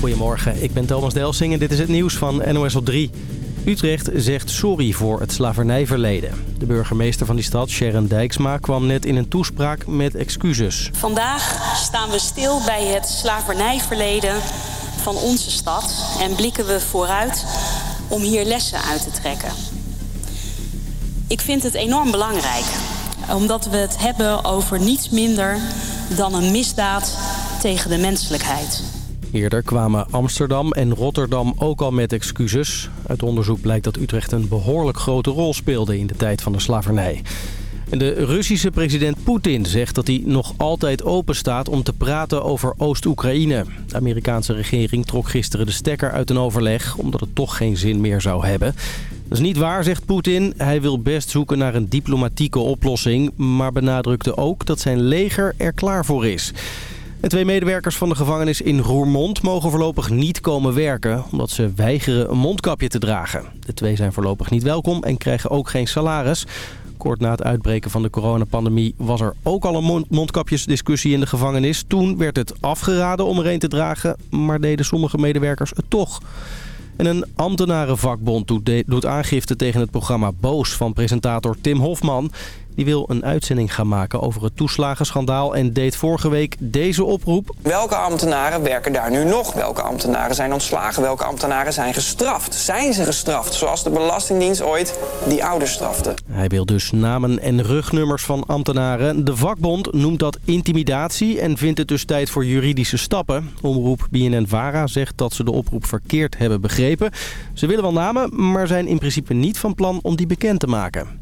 Goedemorgen, ik ben Thomas Delsing en dit is het nieuws van NOS op 3. Utrecht zegt sorry voor het slavernijverleden. De burgemeester van die stad, Sharon Dijksma, kwam net in een toespraak met excuses. Vandaag staan we stil bij het slavernijverleden van onze stad... en blikken we vooruit om hier lessen uit te trekken. Ik vind het enorm belangrijk, omdat we het hebben over niets minder dan een misdaad tegen de menselijkheid. Eerder kwamen Amsterdam en Rotterdam ook al met excuses. Uit onderzoek blijkt dat Utrecht een behoorlijk grote rol speelde in de tijd van de slavernij. En de Russische president Poetin zegt dat hij nog altijd open staat om te praten over Oost-Oekraïne. De Amerikaanse regering trok gisteren de stekker uit een overleg omdat het toch geen zin meer zou hebben. Dat is niet waar, zegt Poetin. Hij wil best zoeken naar een diplomatieke oplossing, maar benadrukte ook dat zijn leger er klaar voor is. En twee medewerkers van de gevangenis in Roermond mogen voorlopig niet komen werken... omdat ze weigeren een mondkapje te dragen. De twee zijn voorlopig niet welkom en krijgen ook geen salaris. Kort na het uitbreken van de coronapandemie was er ook al een mondkapjesdiscussie in de gevangenis. Toen werd het afgeraden om er een te dragen, maar deden sommige medewerkers het toch. En een ambtenarenvakbond doet aangifte tegen het programma Boos van presentator Tim Hofman. Die wil een uitzending gaan maken over het toeslagenschandaal en deed vorige week deze oproep. Welke ambtenaren werken daar nu nog? Welke ambtenaren zijn ontslagen? Welke ambtenaren zijn gestraft? Zijn ze gestraft? Zoals de Belastingdienst ooit die ouders strafte. Hij wil dus namen en rugnummers van ambtenaren. De vakbond noemt dat intimidatie en vindt het dus tijd voor juridische stappen. Omroep BNN-Vara zegt dat ze de oproep verkeerd hebben begrepen. Ze willen wel namen, maar zijn in principe niet van plan om die bekend te maken.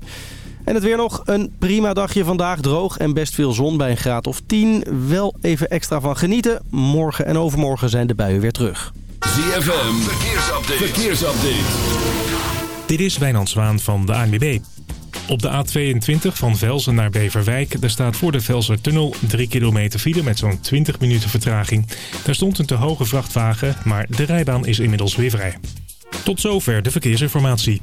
En het weer nog een prima dagje vandaag. Droog en best veel zon bij een graad of 10. Wel even extra van genieten. Morgen en overmorgen zijn de buien weer terug. ZFM, verkeersupdate. verkeersupdate. Dit is Wijnand Zwaan van de ANWB. Op de A22 van Velzen naar Beverwijk. Daar staat voor de Velsertunnel 3 kilometer file met zo'n 20 minuten vertraging. Daar stond een te hoge vrachtwagen, maar de rijbaan is inmiddels weer vrij. Tot zover de verkeersinformatie.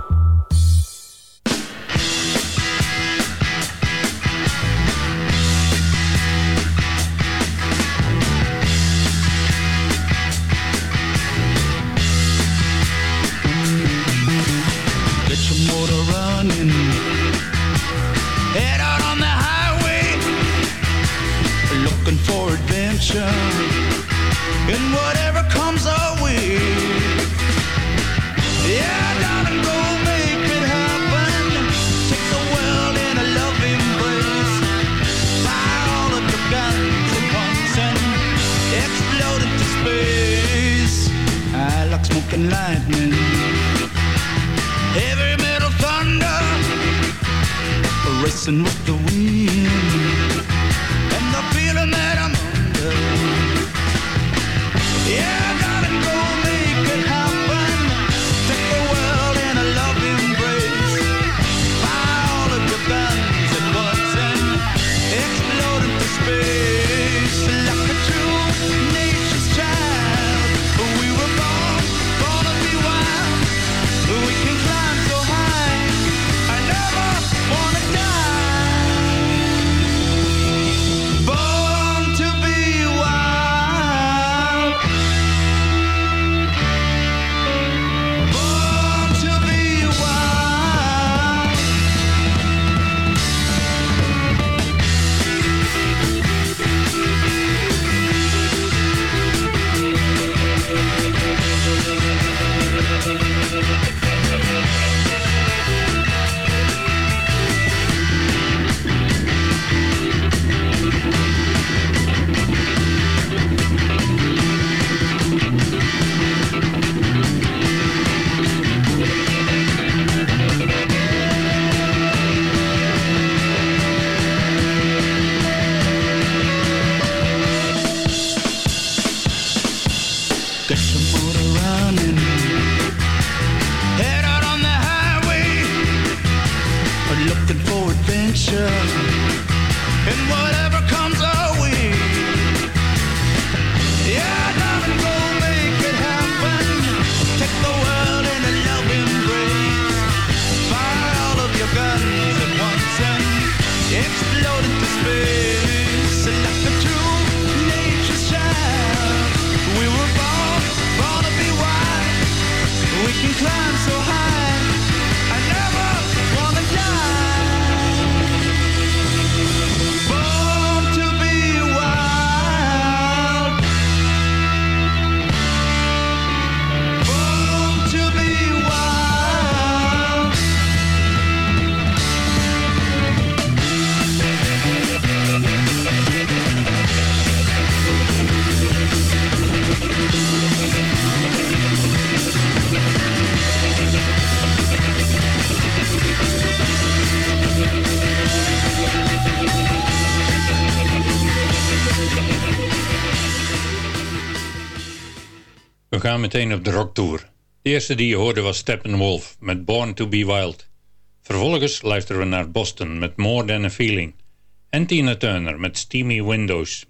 meteen op de rocktour. De eerste die je hoorde was Steppenwolf met Born to be Wild. Vervolgens luisteren we naar Boston met More Than a Feeling. En Tina Turner met Steamy Windows.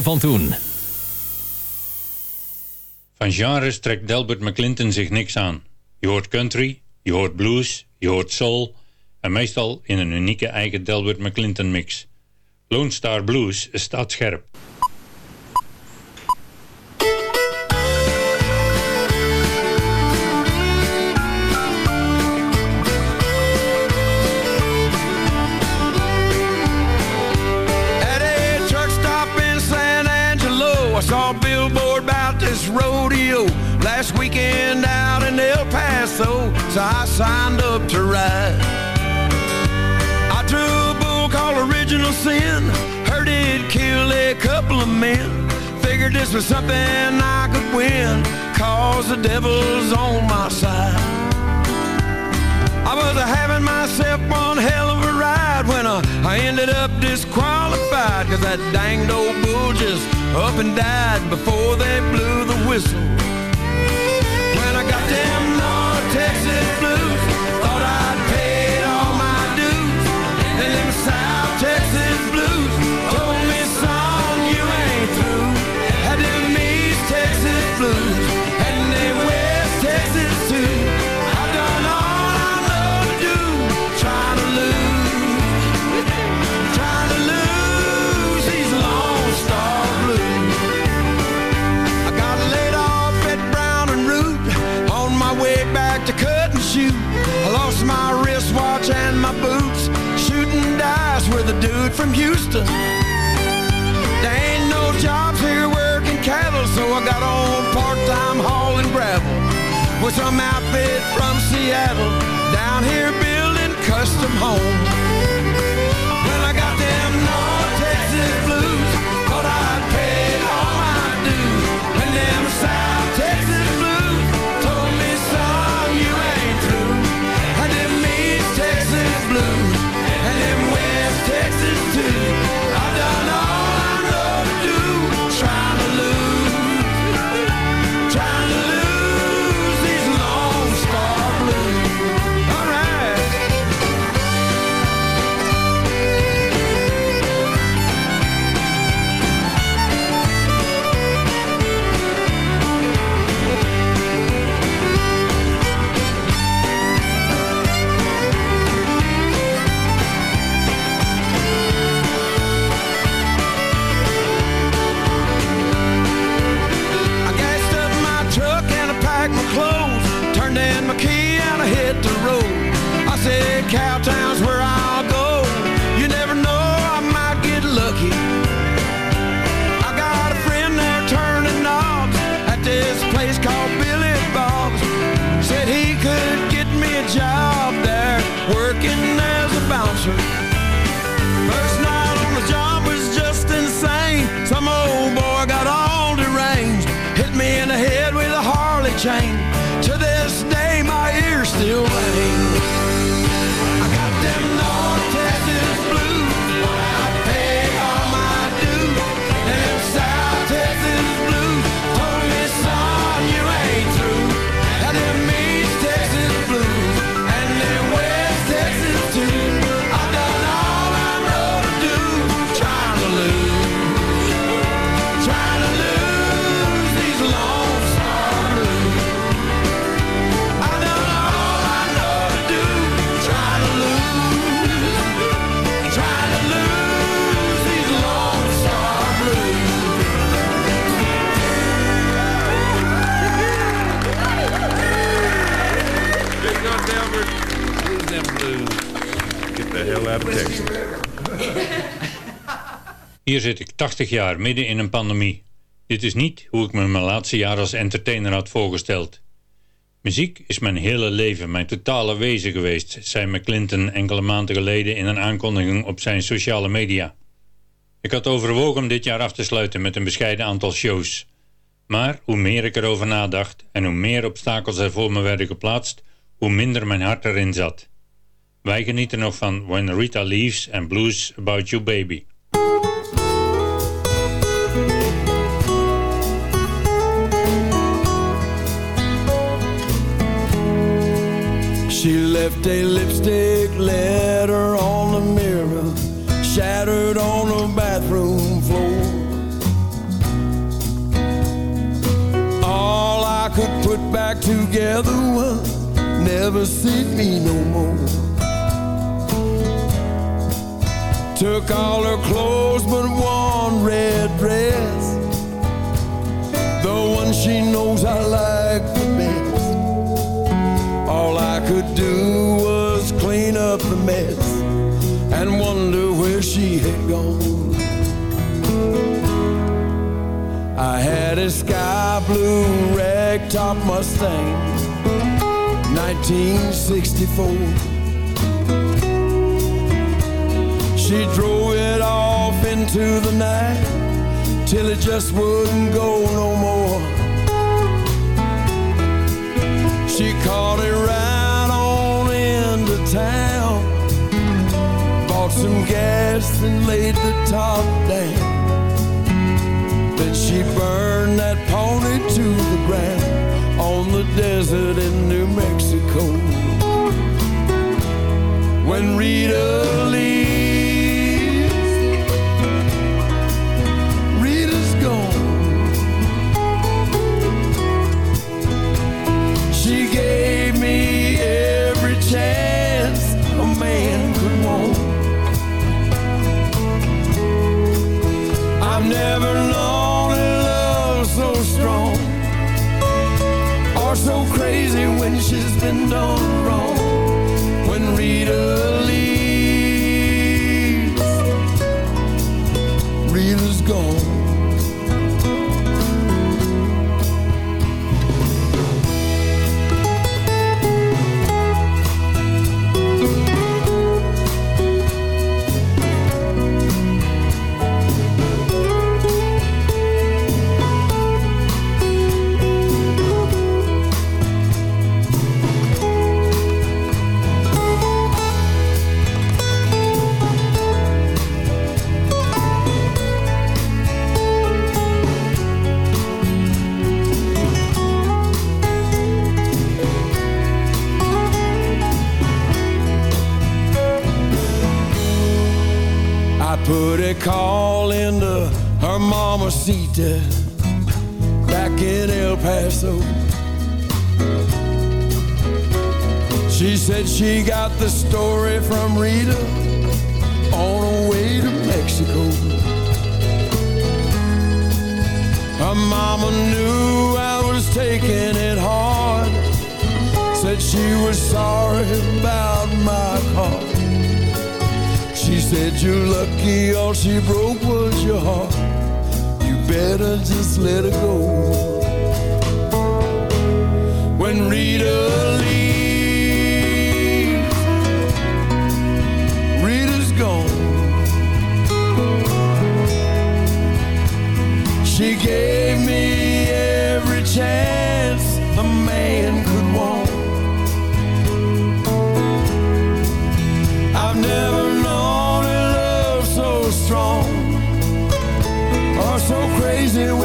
Van toen. Van genres trekt Delbert McClinton zich niks aan. Je hoort country, je hoort blues, je hoort soul... en meestal in een unieke eigen Delbert McClinton mix. Lone Star Blues staat scherp. Rodeo last weekend out in El Paso, so I signed up to ride. I drew a bull called Original Sin, heard it kill a couple of men. Figured this was something I could win, cause the devil's on my side. I was having myself one hell of a ride when I, I ended up disqualified Cause that danged old bull just up and died before they blew the whistle. When I got them North Texas blues from Houston. There ain't no jobs here working cattle So I got on part-time hauling gravel With some outfit from Seattle. Down here building custom homes classic cowtowns where Hier zit ik 80 jaar midden in een pandemie. Dit is niet hoe ik me mijn laatste jaar als entertainer had voorgesteld. Muziek is mijn hele leven, mijn totale wezen geweest, zei McClinton enkele maanden geleden in een aankondiging op zijn sociale media. Ik had overwogen om dit jaar af te sluiten met een bescheiden aantal shows. Maar hoe meer ik erover nadacht en hoe meer obstakels er voor me werden geplaatst, hoe minder mijn hart erin zat. Wij genieten nog van When Rita Leaves en Blues About You Baby. She left a lipstick letter on the mirror. shattered on the bathroom floor. All I could put back together was never see me no more. Took all her clothes but one red dress, the one she knows I like the best. All I could do was clean up the mess and wonder where she had gone. I had a sky blue ragtop Mustang, 1964. She drove it off into the night till it just wouldn't go no more. She caught it right on into town, bought some gas and laid the top down. Then she burned that pony to the ground on the desert in New Mexico. When Rita leaves, window. Sita back in El Paso. She said she got the story from Rita on her way to Mexico. Her mama knew I was taking it hard. Said she was sorry about my car. She said you're lucky all she broke was your heart. Better just let her go. When Rita leaves, Rita's gone. She gave me every chance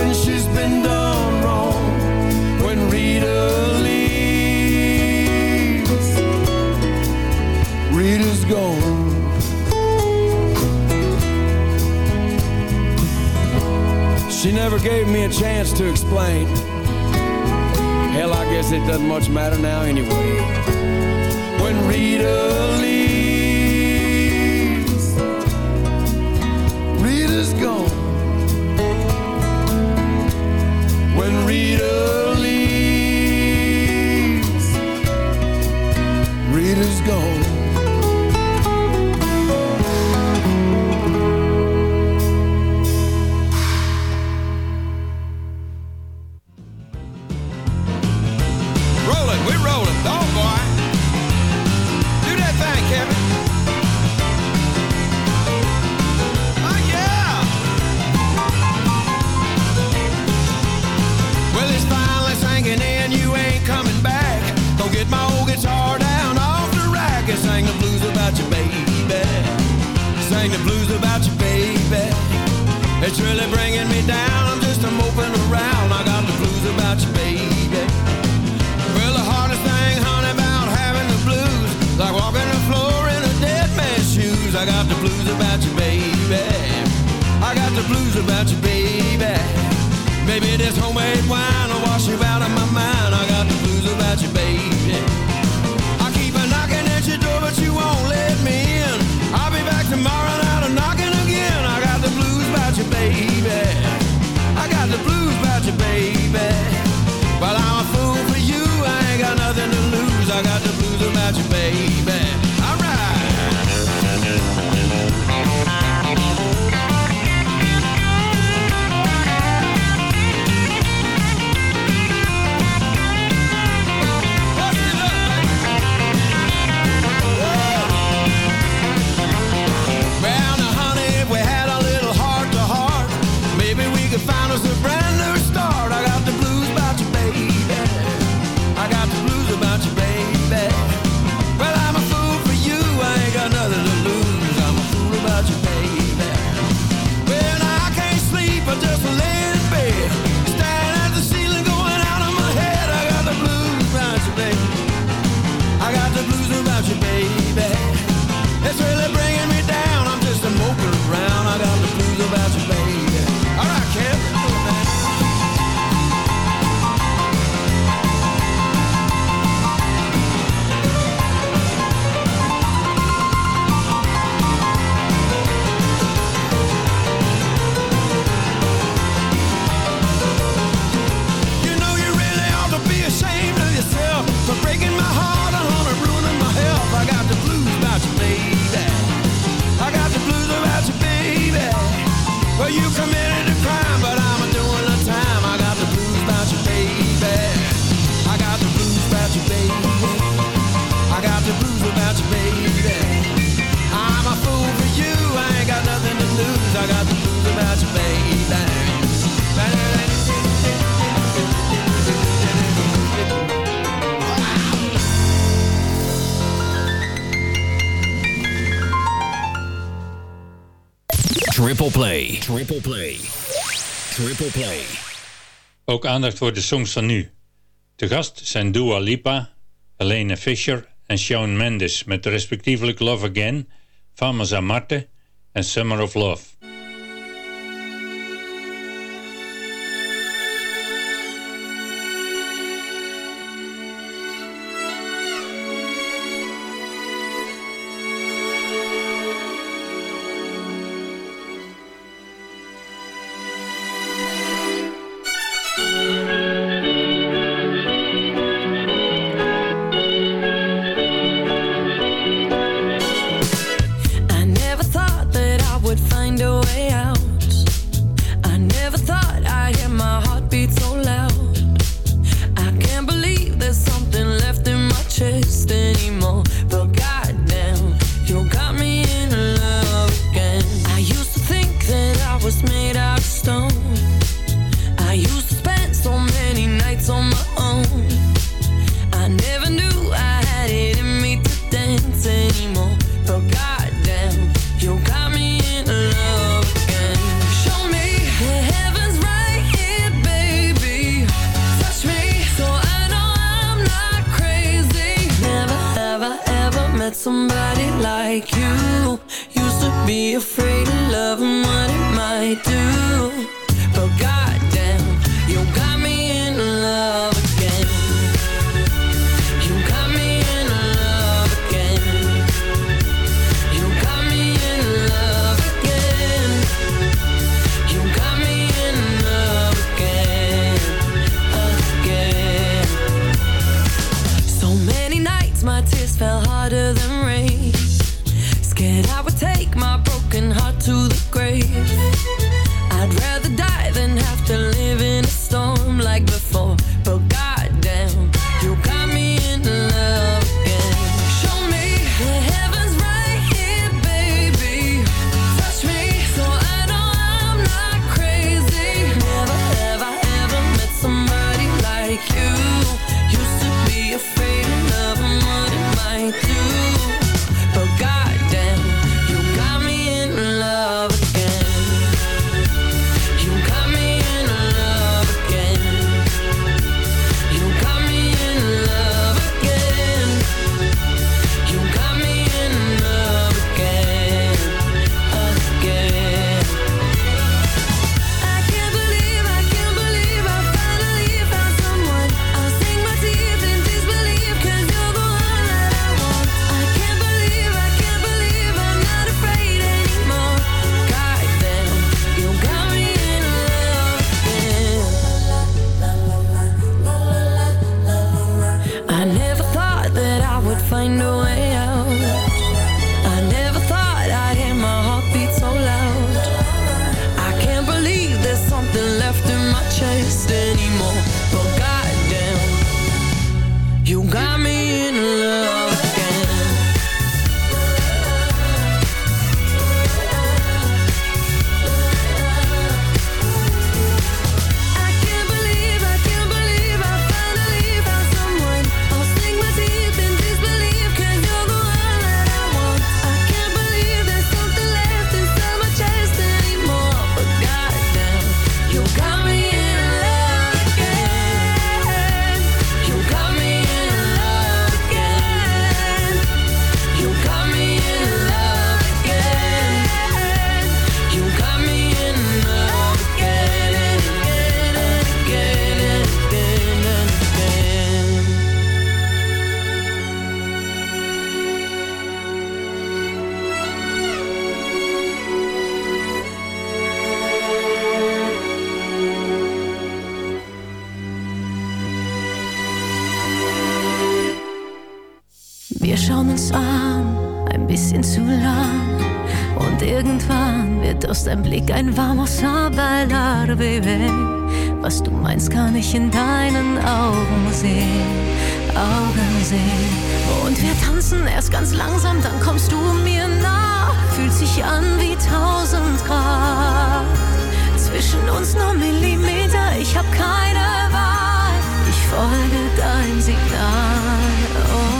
when she's been done wrong. When Rita leaves, Rita's gone. She never gave me a chance to explain. Hell, I guess it doesn't much matter now anyway. When Rita leaves, Triple Play. Triple Play. Ook aandacht voor de songs van nu. Te gast zijn Dua Lipa, Helene Fisher en Shawn Mendes met respectievelijk Love Again, Fama Amarte en Summer of Love. Wir schauen uns an, ein bisschen zu lang. Und irgendwann wird aus deinem Blick ein warmer Ballade, Baby. Was du meinst, kann ich in deinen Augen sehen, Augen sehen. Und wir tanzen erst ganz langsam, dann kommst du mir nah. Fühlt sich an wie tausend Grad. Zwischen uns nur Millimeter, ich hab keine Wahl. Ich folge dein Signal. Oh.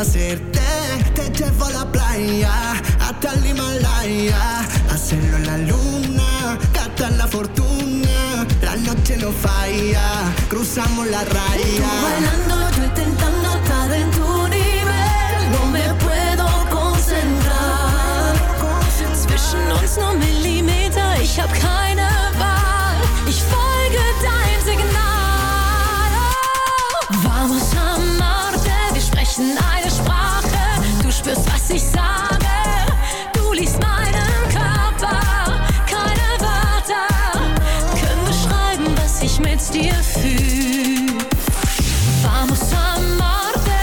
Hacerte, te llevo a la playa hasta el Himalaya, hacerlo en la luna, gastar la fortuna, la noche no falla, cruzamos la Tú raya. bailando, yo intentando estar en tu nivel. No me puedo concentrar. Zwischen uns nur Millimeter, ich hab keine Wahl. Ich folge dein Signal. Oh. Vamos a amarte, wir sprechen was ich sage. Du liest meinen Körper, keine Wörter können beschreiben, was ich mit dir fühle. Vamos a amarte.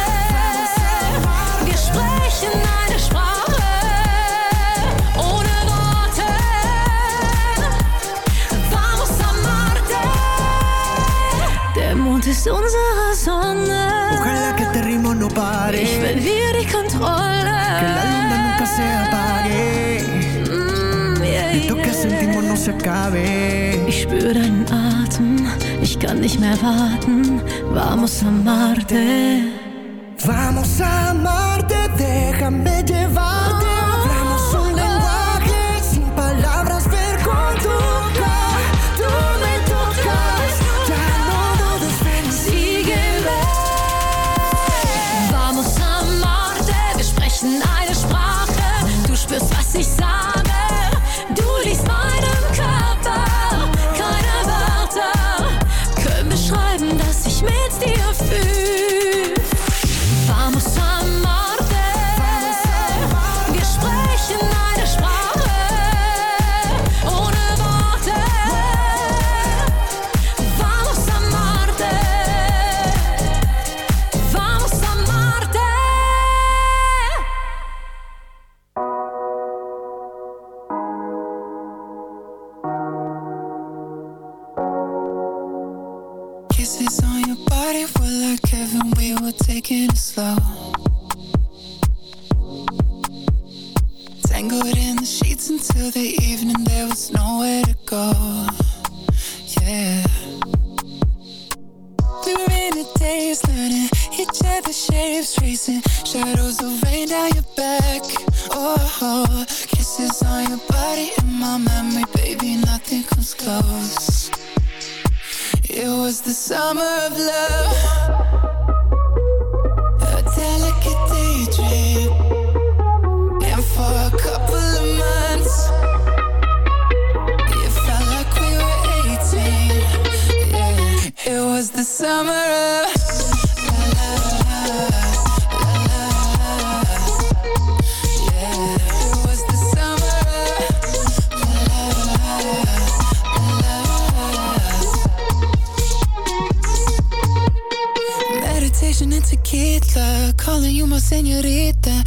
Wir sprechen eine Sprache ohne Worte. Vamos a amarte. Der Mond ist unsere Sonne. Ojalá que este ritmo no pare. Ich verliere acabe. Ich spüre deinen Atem, ich kann nicht mehr warten. Vamos a amarte. Vamos a amarte, déjame llevarte. In the sheets until the evening, there was nowhere to go. Yeah. We were in a daze, learning each other's shapes, tracing shadows of rain down your back. Oh, kisses on your body in my memory, baby, nothing comes close. It was the summer of love, was the summer of. La, la, la. Yeah, it was the summer. Meditation tequila, calling you my senorita.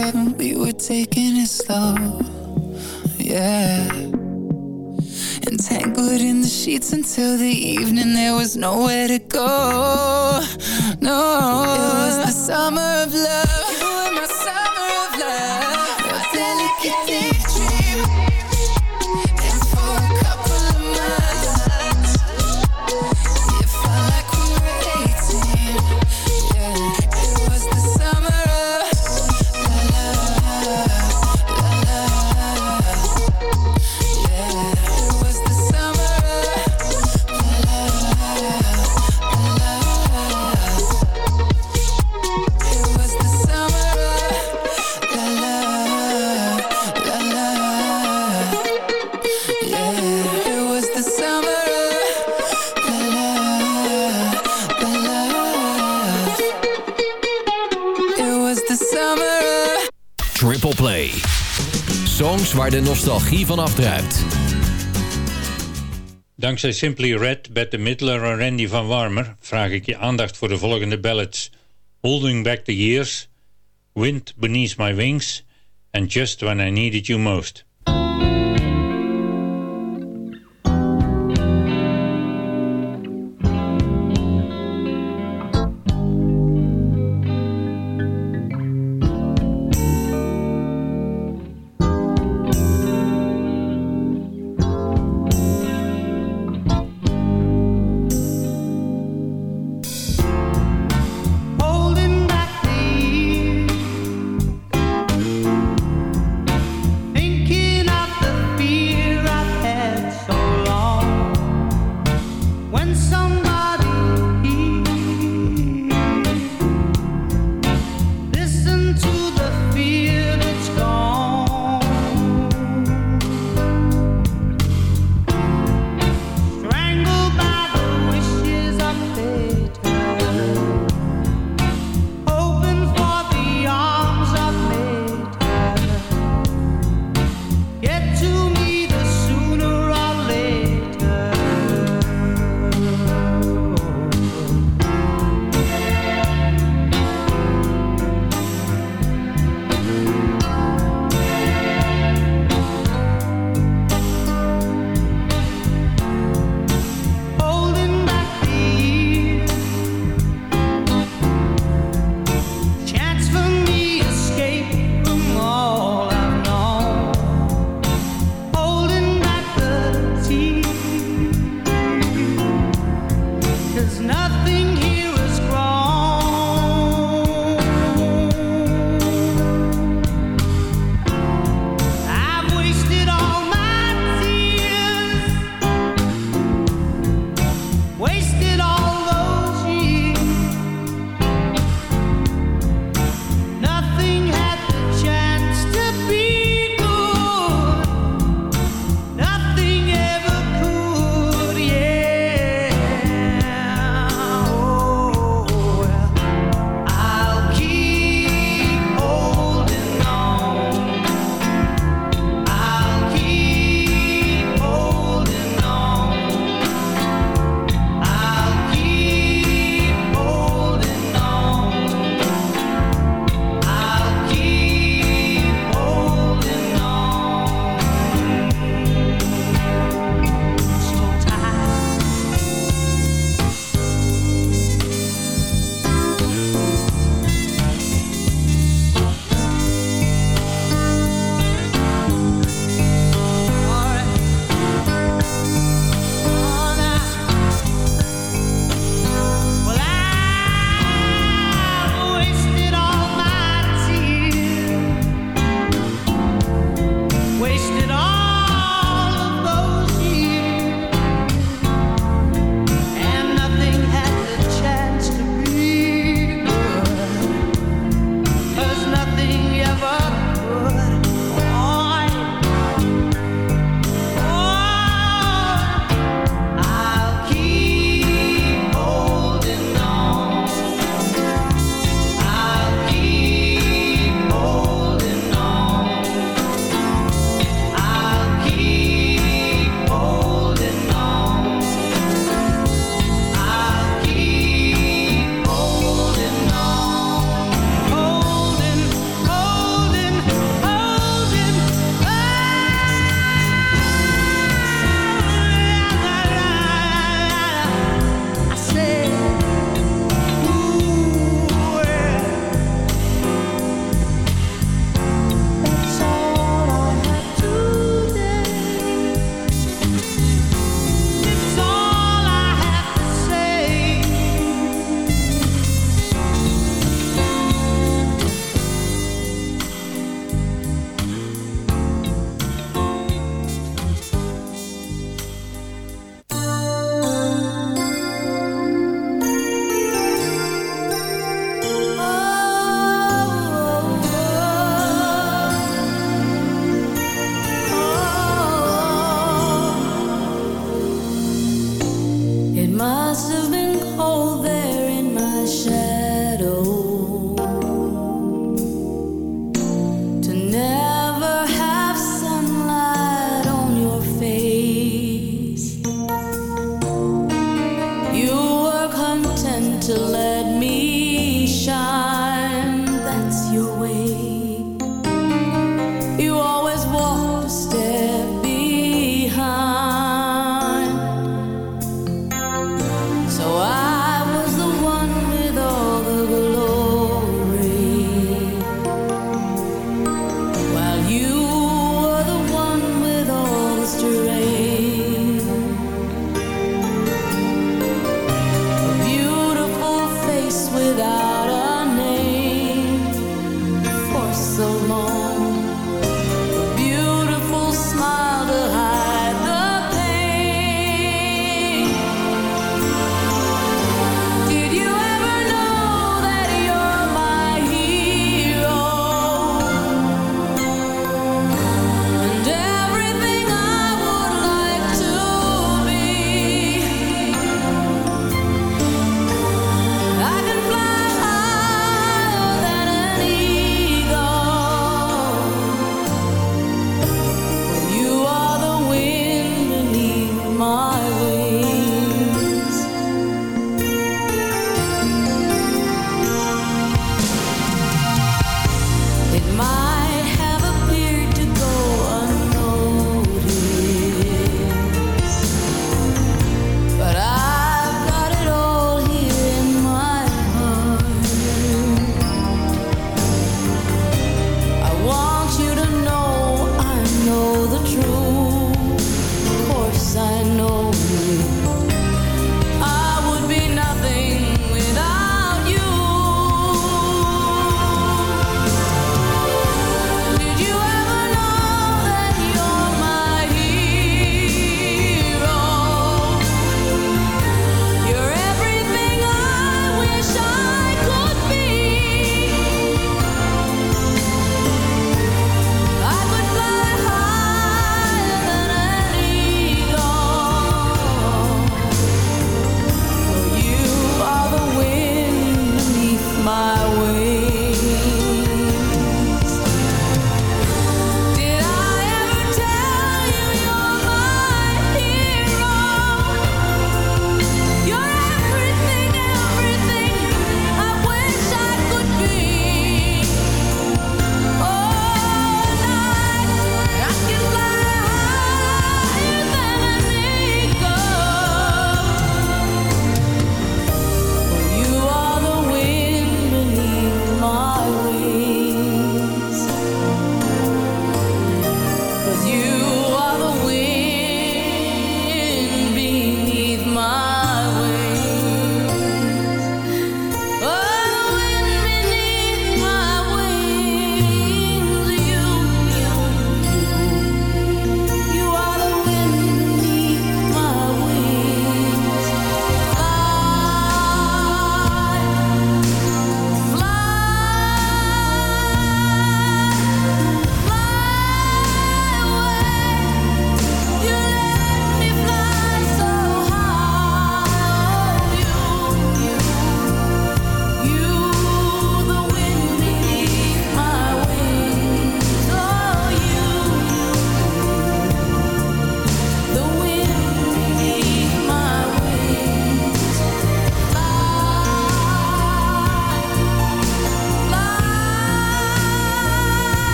Heaven. We were taking it slow. Yeah. Entangled in the sheets until the evening, there was nowhere to go. No, it was the summer of love. De nostalgie van afdruipt. Dankzij Simply Red, Bette Midler en Randy van Warmer vraag ik je aandacht voor de volgende ballads. Holding Back the Years, Wind Beneath My Wings en Just When I Needed You Most.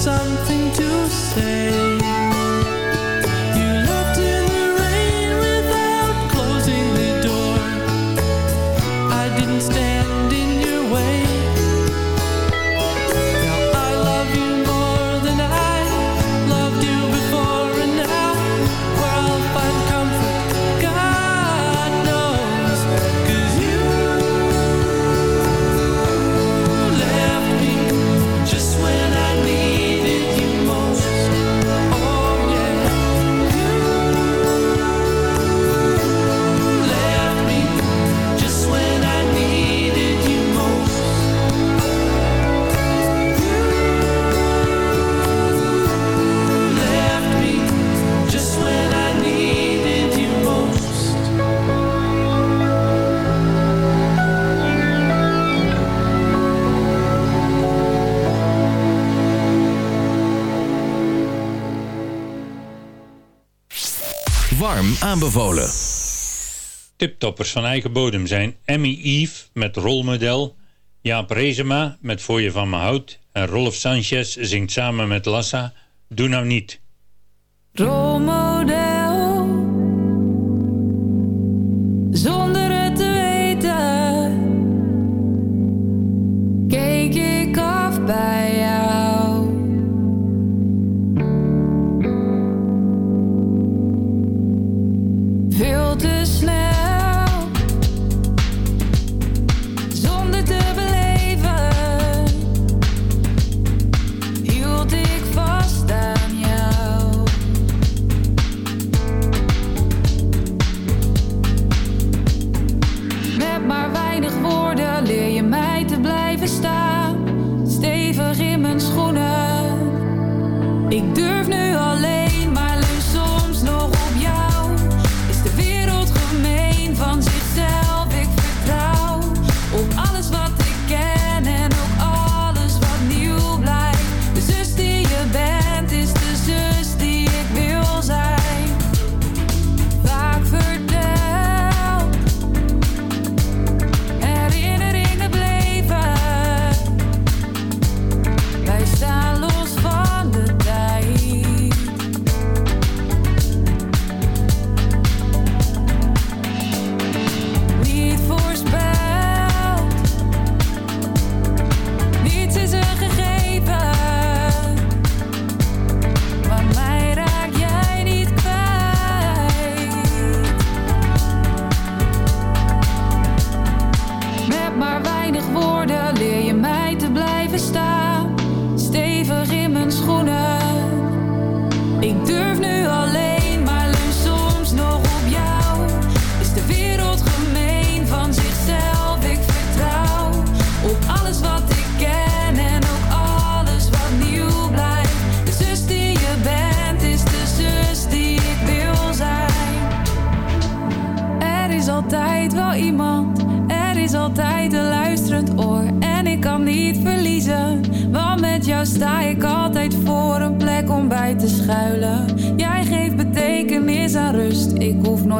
something to say. aanbevolen. Tiptoppers van eigen bodem zijn Emmy Eve met rolmodel, Jaap Rezema met Voor je van me hout en Rolf Sanchez zingt samen met Lassa Doe nou niet. Rolmodel ik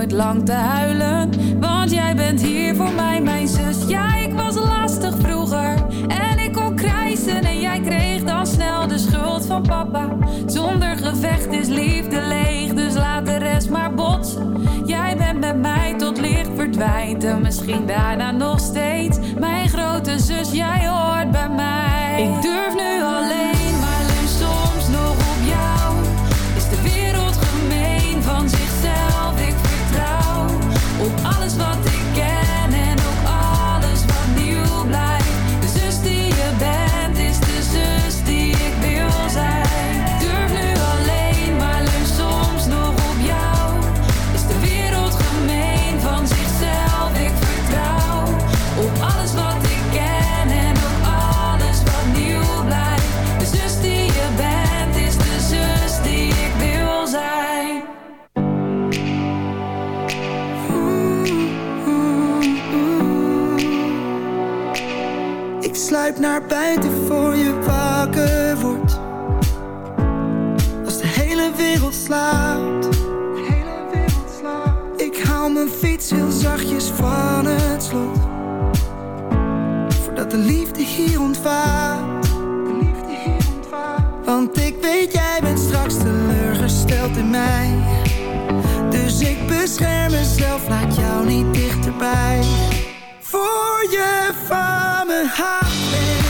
lang te huilen. Want jij bent hier voor mij, mijn zus. Ja, ik was lastig vroeger. En ik kon krijsen. En jij kreeg dan snel de schuld van papa. Zonder gevecht is liefde leeg. Dus laat de rest maar botsen. Jij bent met mij tot licht verdwijnt. En misschien daarna nog steeds. Mijn grote zus, jij hoort bij mij. Ik durf nu alleen, naar buiten voor je wakker wordt. Als de hele wereld slaapt. Ik haal mijn fiets heel zachtjes van het slot. Voordat de liefde hier ontvaart. Want ik weet, jij bent straks teleurgesteld in mij. Dus ik bescherm mezelf, laat jou niet dichterbij. Je van me houdt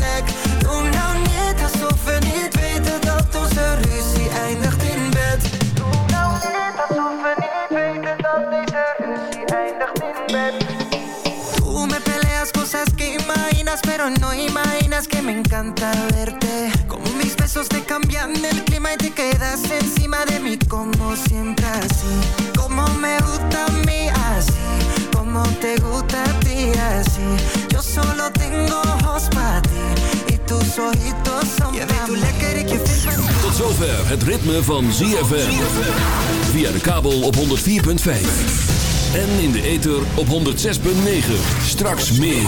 cambiando el clima y te quedas encima de mí como siempre así. Como me gusta a mí así, como te gusta a ti así. Yo solo tengo ojos para ti y tus ojitos son para mí. Tot zover het ritme van ZFM. Via de kabel op 104.5. En in de ether op 106.9. Straks meer.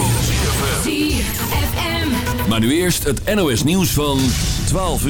ZFM. Maar nu eerst het NOS nieuws van 12 uur.